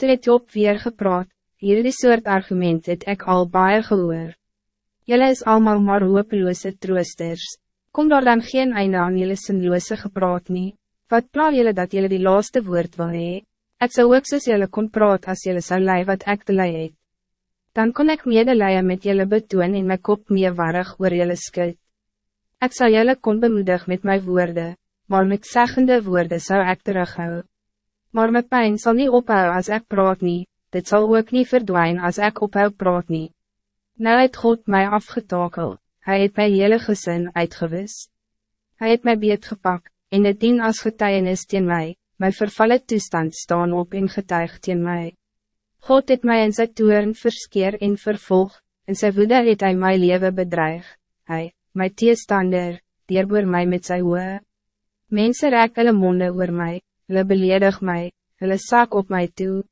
Toe het Job weer gepraat, hierdie soort argument het ek al baie gehoor. Julle is allemaal maar hopeloze troosters. Kom daar dan geen einde aan julle sinloose gepraat nie. Wat pla julle dat julle die laaste woord wil hee? Ek zou ook soos julle kon praat as julle zou lei wat ek te lei het. Dan kon ik medelijden met julle betoon en my kop meewarig oor julle skuld. Ek zou julle kon bemoedig met mijn woorden, maar met zeggende woorden zou ik terughou. Maar mijn pijn zal niet ophou als ik praat niet, dit zal ook niet verdwijnen als ik ophou praat niet. Nou het God mij afgetakel, hij het mij hele gezin uitgewis. Hij het mij beet gepak, en het dien als getuienis teen mij, mijn vervallen toestand staan op en getuig teen mij. God het mij in zijn toeren verskeer en vervolg, en zijn woede het hij mijn leven bedreig. Hij, mijn teestander, dierboer mij met zijn woe. Mensen raak hulle monde oor mij, hulle beledig mij, hulle saak op mij toe.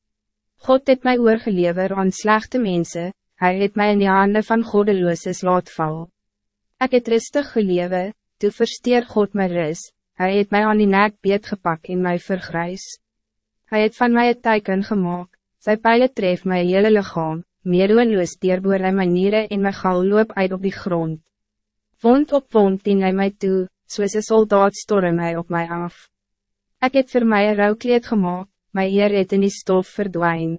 God het mij oorgelever aan slechte mensen, hij het mij in de handen van godelooses laat val. Ik het rustig gelewe, toe versteer God my ris, hij het mij aan die nek beet gepak en mij vergrijs. Hij het van mij het teiken gemaakt, sy pijle tref my hele lichaam, meer oorloos dierboer en my niere en my gal loop uit op die grond. Wond op wond dien hy my toe, soos een soldaat storm hy op mij af. Ik het voor mij een rouwkleed gemaakt, my eer het in die stof verdwijn.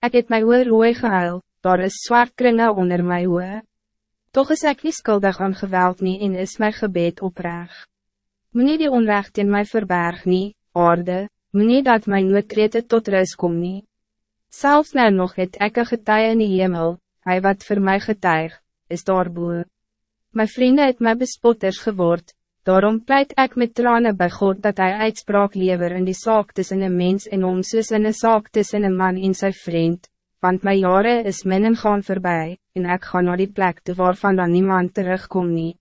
Ik het my oor rooi gehuil, daar is zwart kringe onder my oor. Toch is ek nie skuldig aan geweld nie en is my gebed opreg. Meneer die onrecht in my verberg nie, aarde, meneer dat my noodkrete tot rust kom nie. Zelfs nou nog het ek een getuie in die hemel, hy wat voor mij getuig, is daarboe. My vrienden het my bespotters geword, Daarom pleit ik met tranen bij God dat hij uitspraak lever in die zaak tussen een mens en om soos in een zaak tussen een man en zijn vriend, want mijn jaren is min en gaan voorbij, en ik ga naar die plek toe waarvan dan niemand terugkom nie.